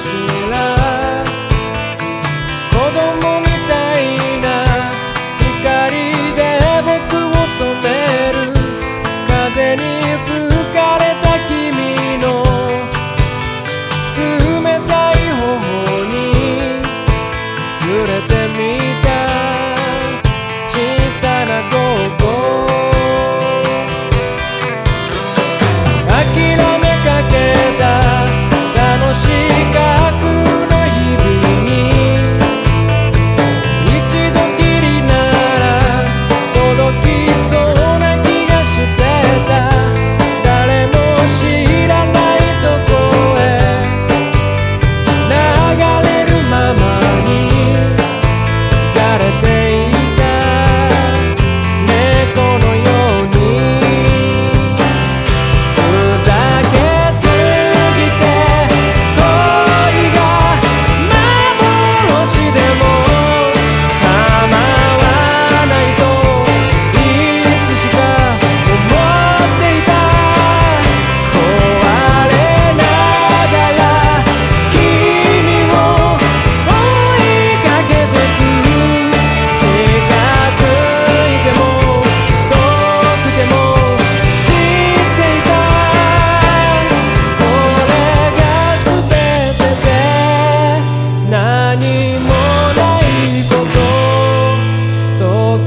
しら。子供みたいな光で僕を染める。風に吹く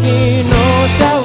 のシャワー